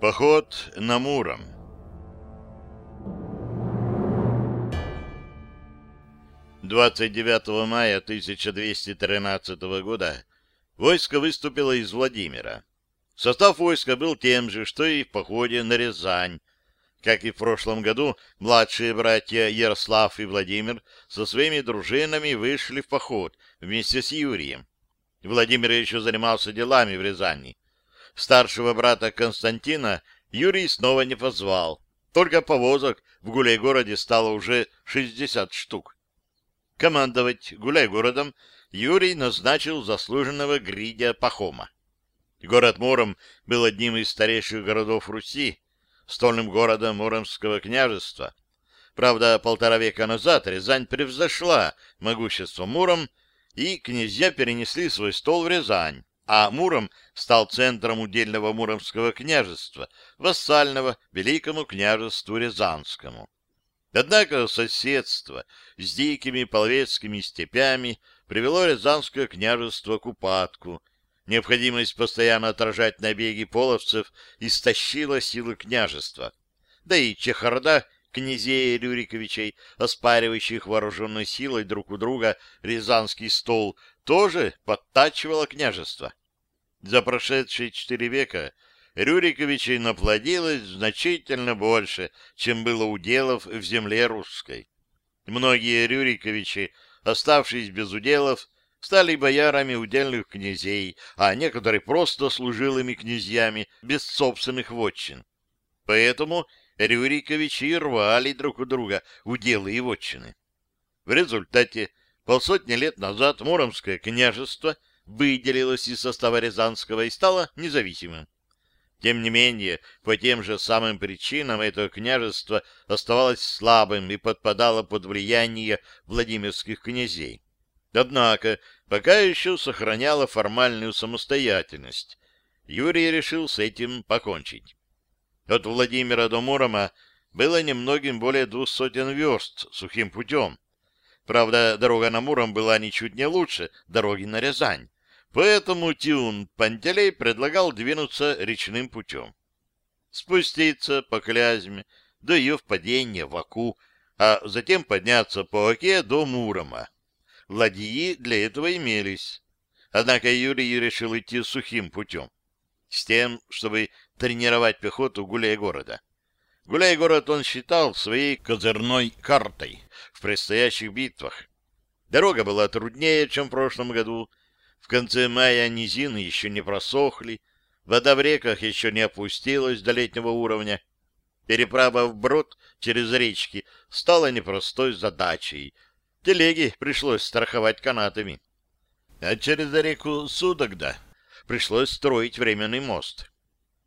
Поход на Муром Двадцать девятого мая 1213 года войско выступило из Владимира. Состав войска был тем же, что и в походе на Рязань. Как и в прошлом году, младшие братья Ярослав и Владимир со своими дружинами вышли в поход вместе с Юрием. Владимир еще занимался делами в Рязани. Старшего брата Константина Юрий снова не позвал. Только повозок в Гуляй-городе стало уже 60 штук. Командовать Гуляй-городом Юрий назначил заслуженного Гридя Пахома. Город Муром был одним из старейших городов Руси, стольным городом Муромского княжества. Правда, полтора века назад Рязань превзошла могущество Муром, и князья перенесли свой стол в Рязань а Муром стал центром удельного Муромского княжества, вассального Великому княжеству Рязанскому. Однако соседство с дикими половецкими степями привело Рязанское княжество к упадку. Необходимость постоянно отражать набеги половцев истощила силы княжества. Да и чехарда князей Рюриковичей, оспаривающих вооруженной силой друг у друга Рязанский стол, тоже подтачивала княжество. За прошедшие четыре века Рюриковичей наплодилось значительно больше, чем было уделов в земле русской. Многие Рюриковичи, оставшись без уделов, стали боярами удельных князей, а некоторые просто служилыми князьями без собственных вотчин. Поэтому Рюриковичи рвали друг у друга уделы и вотчины. В результате полсотни лет назад Муромское княжество выделилось из состава Рязанского и стало независимым. Тем не менее, по тем же самым причинам это княжество оставалось слабым и подпадало под влияние Владимирских князей. Однако пока еще сохраняло формальную самостоятельность. Юрий решил с этим покончить. От Владимира до Мурома было немногим более двух сотен верст сухим путем. Правда, дорога на Муром была ничуть не лучше дороги на Рязань, поэтому Тюн Пантелей предлагал двинуться речным путем. Спуститься по Клязьме до ее впадения в Аку, а затем подняться по Оке до Мурома. Ладьи для этого имелись. Однако Юрий решил идти сухим путем, с тем, чтобы тренировать пехоту гуляй-города. Гуляй-город он считал своей козырной картой в предстоящих битвах. Дорога была труднее, чем в прошлом году. В конце мая низины еще не просохли, вода в реках еще не опустилась до летнего уровня. Переправа вброд через речки стала непростой задачей. Телеги пришлось страховать канатами. А через реку Судогда пришлось строить временный мост.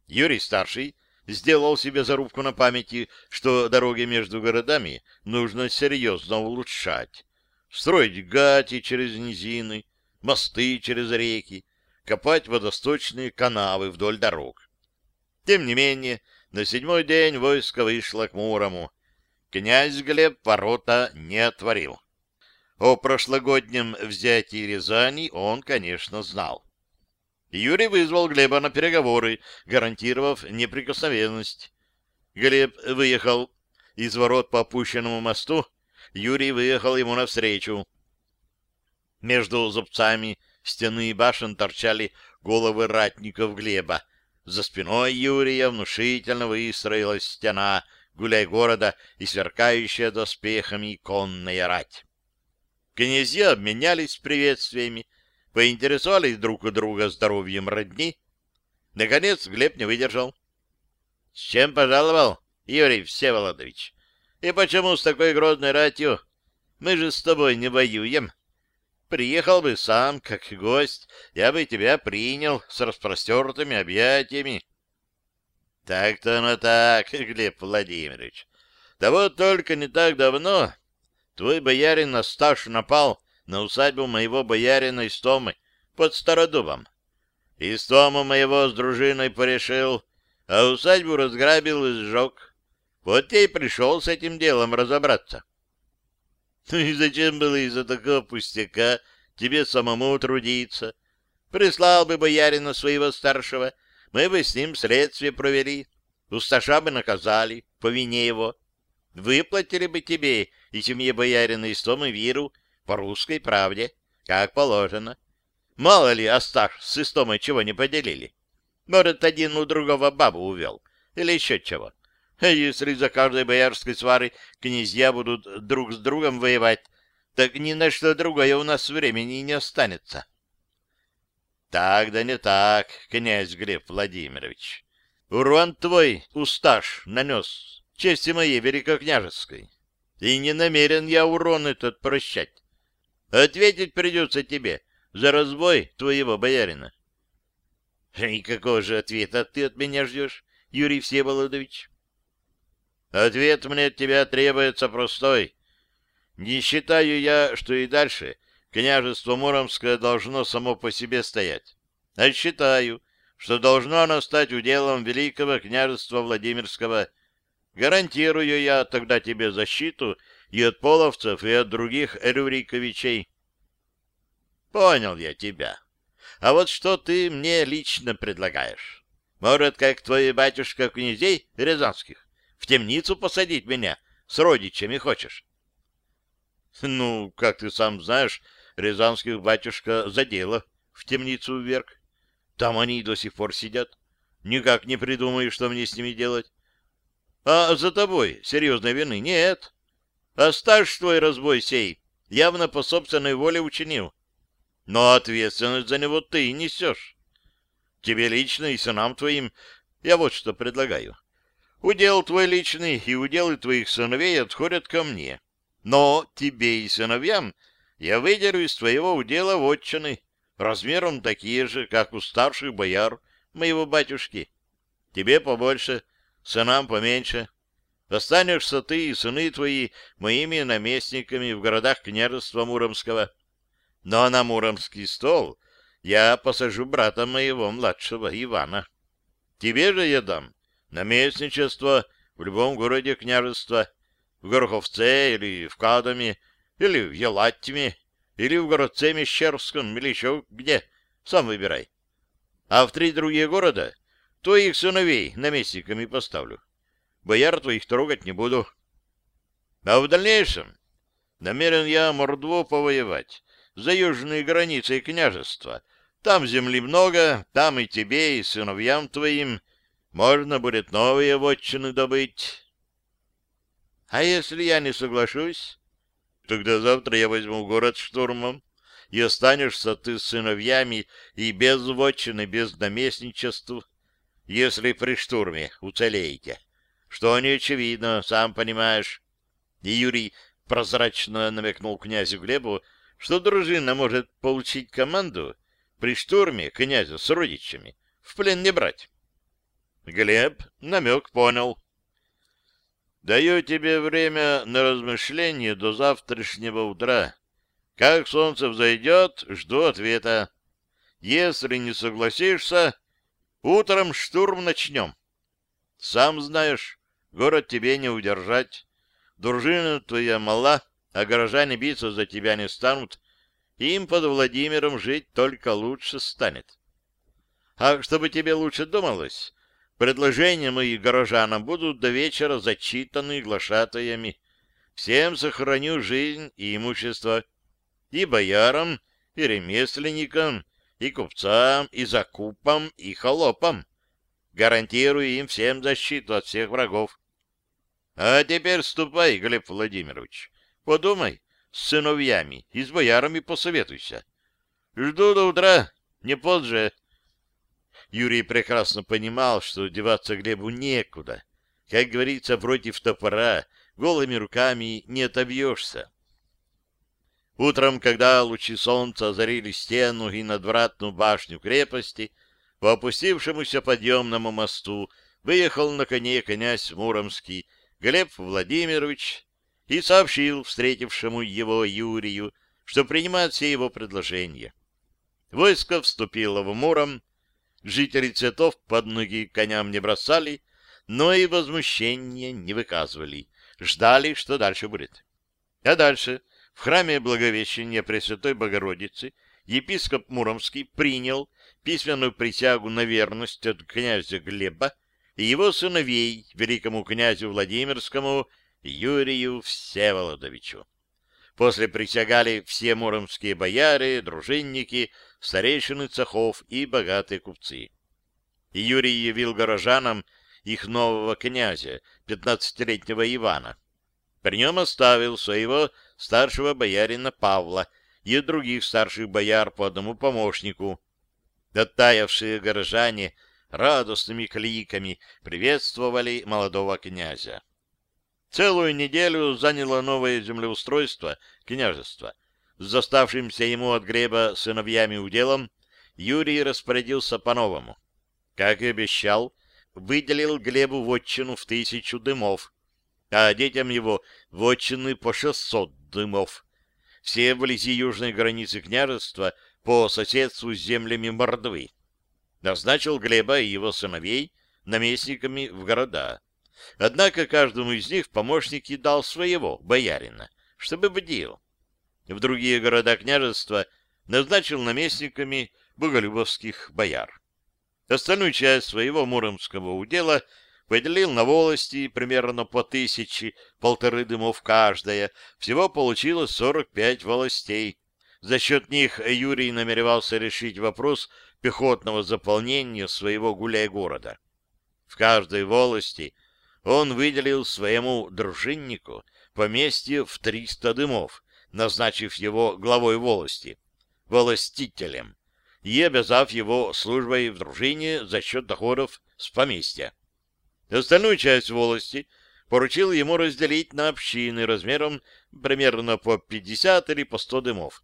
Юрий-старший сделал себе зарубку на памяти, что дороги между городами нужно серьезно улучшать. Строить гати через низины, мосты через реки, копать водосточные канавы вдоль дорог. Тем не менее, на седьмой день войско вышло к Мурому. Князь Глеб ворота не отворил. О прошлогоднем взятии Рязани он, конечно, знал. Юрий вызвал Глеба на переговоры, гарантировав неприкосновенность. Глеб выехал из ворот по опущенному мосту, Юрий выехал ему навстречу. Между зубцами стены и башен торчали головы ратников Глеба. За спиной Юрия внушительно выстроилась стена гуляй города и сверкающая доспехами конная рать. Князья обменялись приветствиями, поинтересовались друг у друга здоровьем родни. Наконец Глеб не выдержал. — С чем пожаловал, Юрий Всеволодович? И почему с такой грозной ратью? Мы же с тобой не воюем. Приехал бы сам, как гость, я бы тебя принял с распростертыми объятиями. Так-то оно так, Глеб Владимирович. Да вот только не так давно твой боярин Асташ напал на усадьбу моего боярина Истомы под Стародубом. Истому моего с дружиной порешил, а усадьбу разграбил и сжег. Вот я и пришел с этим делом разобраться. Ну и зачем было из-за такого пустяка тебе самому трудиться. Прислал бы боярина своего старшего, мы бы с ним следствие провели, усташа бы наказали по вине его. Выплатили бы тебе и семье боярина Истом и Виру по русской правде, как положено. Мало ли, Асташ с Истомой чего не поделили. Может, один у другого бабу увел, или еще чего. А если за каждой боярской свары князья будут друг с другом воевать, так ни на что другое у нас времени не останется. Так да не так, князь Глеб Владимирович. Урон твой, усташ, нанес чести моей великокняжеской. И не намерен я урон этот прощать. Ответить придется тебе за разбой твоего боярина. И какого же ответа ты от меня ждешь, Юрий Всеволодович? Ответ мне от тебя требуется простой. Не считаю я, что и дальше княжество Муромское должно само по себе стоять. А считаю, что должно оно стать уделом великого княжества Владимирского. Гарантирую я тогда тебе защиту и от половцев, и от других Рюриковичей. Понял я тебя. А вот что ты мне лично предлагаешь? Может, как твой батюшка князей рязанских, в темницу посадить меня с родичами хочешь? Ну, как ты сам знаешь, рязанских батюшка за дело в темницу вверх. Там они до сих пор сидят. Никак не придумаю, что мне с ними делать. А за тобой серьезной вины нет. Оставь твой разбой сей, явно по собственной воле учинил. Но ответственность за него ты несешь. Тебе лично и сынам твоим я вот что предлагаю. Удел твой личный и уделы твоих сыновей отходят ко мне. Но тебе и сыновьям я выдеру из твоего удела вотчины, размером такие же, как у старших бояр моего батюшки. Тебе побольше, сынам поменьше. Останешься ты и сыны твои моими наместниками в городах княжества Муромского. Но на Муромский стол я посажу брата моего младшего Ивана. Тебе же я дам наместничество в любом городе княжества, в Гороховце или в Кадаме, или в Елаттиме, или в городце Мещерском, или еще где. Сам выбирай. А в три другие города твоих сыновей наместниками поставлю. Бояр твоих трогать не буду. А в дальнейшем намерен я Мордво повоевать за южные границы княжества. Там земли много, там и тебе, и сыновьям твоим можно будет новые вотчины добыть. А если я не соглашусь? Тогда завтра я возьму город штурмом, и останешься ты с сыновьями и без вотчины, без наместничества, если при штурме уцелеете. Что не очевидно, сам понимаешь. И Юрий прозрачно намекнул князю Глебу, что дружина может получить команду при штурме князя с родичами, в плен не брать. Глеб намек понял. Даю тебе время на размышление до завтрашнего утра. Как солнце взойдет, жду ответа. Если не согласишься, утром штурм начнем. Сам знаешь, город тебе не удержать. Дружина твоя мала, а горожане биться за тебя не станут. Им под Владимиром жить только лучше станет. А чтобы тебе лучше думалось, Предложения мои горожанам будут до вечера зачитаны глашатаями. Всем сохраню жизнь и имущество. И боярам, и ремесленникам, и купцам, и закупам, и холопам. Гарантирую им всем защиту от всех врагов. А теперь ступай, Глеб Владимирович. Подумай с сыновьями и с боярами посоветуйся. Жду до утра, не позже. Юрий прекрасно понимал, что деваться Глебу некуда. Как говорится, против топора голыми руками не отобьешься. Утром, когда лучи солнца озарили стену и надвратную башню крепости, по опустившемуся подъемному мосту выехал на коне князь Муромский Глеб Владимирович и сообщил встретившему его Юрию, что принимает все его предложения. Войско вступило в Муром, Жители цветов под ноги коням не бросали, но и возмущения не выказывали. Ждали, что дальше будет. А дальше в храме Благовещения Пресвятой Богородицы епископ Муромский принял письменную присягу на верность от князя Глеба и его сыновей великому князю Владимирскому Юрию Всеволодовичу. После присягали все муромские бояре, дружинники, старейшины цехов и богатые купцы. И Юрий явил горожанам их нового князя, пятнадцатилетнего Ивана. При нем оставил своего старшего боярина Павла и других старших бояр по одному помощнику. Оттаявшие горожане радостными кликами приветствовали молодого князя. Целую неделю заняло новое землеустройство княжества. С заставшимся ему от греба сыновьями уделом Юрий распорядился по-новому. Как и обещал, выделил Глебу вотчину в тысячу дымов, а детям его вотчины по шестьсот дымов. Все вблизи южной границы княжества по соседству с землями Мордвы. Назначил Глеба и его сыновей наместниками в города. Однако каждому из них помощники дал своего боярина, чтобы бдил. В другие города княжества назначил наместниками боголюбовских бояр. Остальную часть своего муромского удела поделил на волости примерно по тысячи, полторы дымов каждая. Всего получилось сорок пять волостей. За счет них Юрий намеревался решить вопрос пехотного заполнения своего гуляй-города. В каждой волости он выделил своему дружиннику поместье в триста дымов, назначив его главой волости, волостителем, и обязав его службой в дружине за счет доходов с поместья. Остальную часть волости поручил ему разделить на общины размером примерно по 50 или по 100 дымов.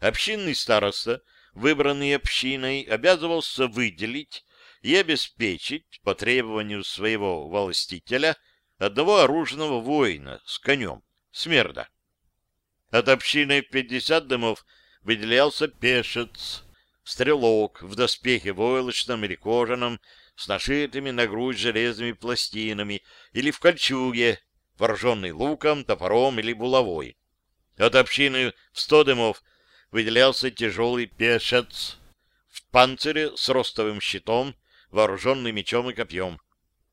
Общинный староста, выбранный общиной, обязывался выделить и обеспечить по требованию своего властителя одного оружного воина с конем, смерда. От общины в 50 дымов выделялся пешец, стрелок в доспехе войлочном или кожаном, с нашитыми на грудь железными пластинами, или в кольчуге, вооруженный луком, топором или булавой. От общины в сто дымов выделялся тяжелый пешец в панцире с ростовым щитом, вооруженный мечом и копьем.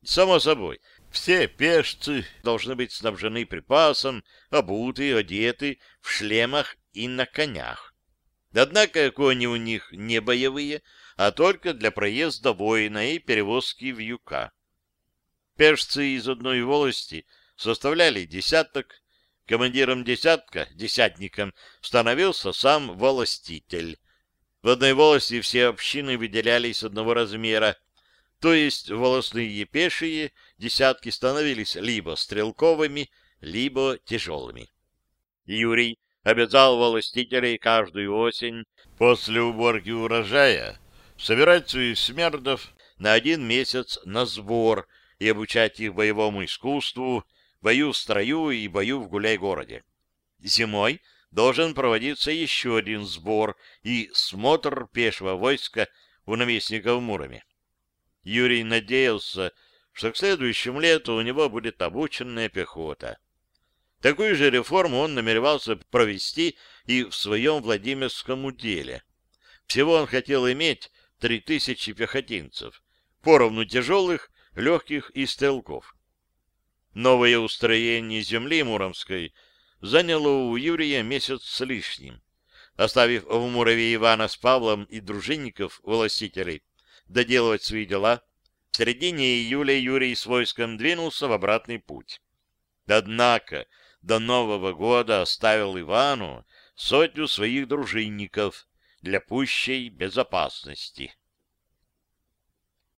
Само собой, все пешцы должны быть снабжены припасом, обуты, одеты, в шлемах и на конях. Однако кони у них не боевые, а только для проезда воина и перевозки вьюка. Пешцы из одной волости составляли десяток, командиром десятка, десятником, становился сам волоститель. В одной волости все общины выделялись одного размера, то есть волосные пешие десятки становились либо стрелковыми, либо тяжелыми. Юрий обязал властителей каждую осень после уборки урожая собирать своих смердов на один месяц на сбор и обучать их боевому искусству, бою в строю и бою в гуляй-городе. Зимой должен проводиться еще один сбор и смотр пешего войска у наместника в Муроме. Юрий надеялся, что к следующему лету у него будет обученная пехота. Такую же реформу он намеревался провести и в своем Владимирском уделе. Всего он хотел иметь три тысячи пехотинцев, поровну тяжелых, легких и стрелков. Новое устроение земли Муромской заняло у Юрия месяц с лишним. Оставив в Мурове Ивана с Павлом и дружинников, властителей, доделывать свои дела, в середине июля Юрий с войском двинулся в обратный путь. Однако до Нового года оставил Ивану сотню своих дружинников для пущей безопасности.